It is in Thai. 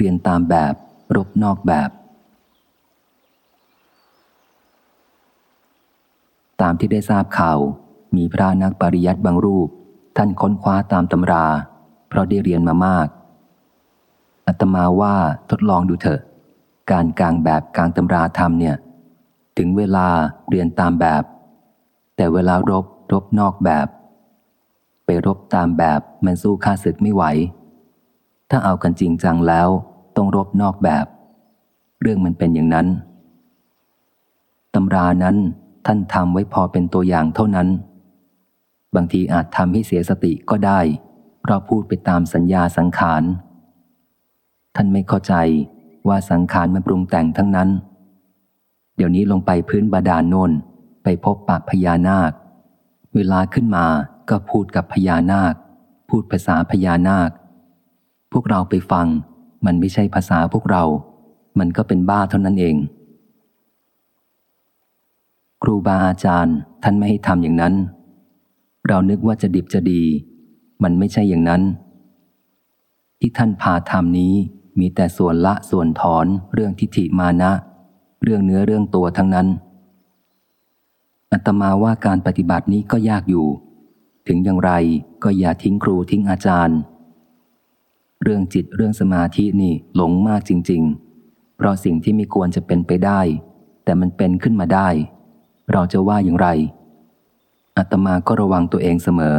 เรียนตามแบบ รบนอกแบบ ตามที่ได้ทราบข่าว มีพระนักปริยัติบางรูป ท่านค้นคว้าตามตำรา เพราะได้เรียนมามาก อัตมาว่าทดลองดูเถอะ การกลางแบบกลางตำราทำเนี่ย ถึงเวลาเรียนตามแบบ แต่เวลารบรบนอกแบบ ไปรบตามแบบมันสู้ข้าศึกไม่ไหวถ้าเอากันจริงจังแล้ว ต้องรบนอกแบบ เรื่องมันเป็นอย่างนั้นตำรานั้นท่านทำไว้พอเป็นตัวอย่างเท่านั้น บางทีอาจทำให้เสียสติก็ได้ เพราะพูดไปตามสัญญาสังขาร ท่านไม่เข้าใจว่าสังขารมันปรุงแต่งทั้งนั้น เดี๋ยวนี้ลงไปพื้นบาดาลโนนไปพบปากพญานาค เวลาขึ้นมาก็พูดกับพญานาค พูดภาษาพญานาค พวกเราไปฟัง มันไม่ใช่ภาษาพวกเรา มันก็เป็นบ้าเท่านั้นเอง ครูบาอาจารย์ท่านไม่ให้ทำอย่างนั้น เรานึกว่าจะดิบจะดี มันไม่ใช่อย่างนั้น ที่ท่านพาทำนี้มีแต่ส่วนละส่วนถอนเรื่องทิฏฐิมานะ เรื่องเนื้อเรื่องตัวทั้งนั้น อัตมาว่าการปฏิบัตินี้ก็ยากอยู่ ถึงอย่างไรก็อย่าทิ้งครูทิ้งอาจารย์ เรื่องจิตเรื่องสมาธินี่หลงมากจริง ๆ เพราะสิ่งที่ไม่ควรจะเป็นไปได้ แต่มันเป็นขึ้นมาได้ เราจะว่าอย่างไร อัตมาก็ระวังตัวเองเสมอ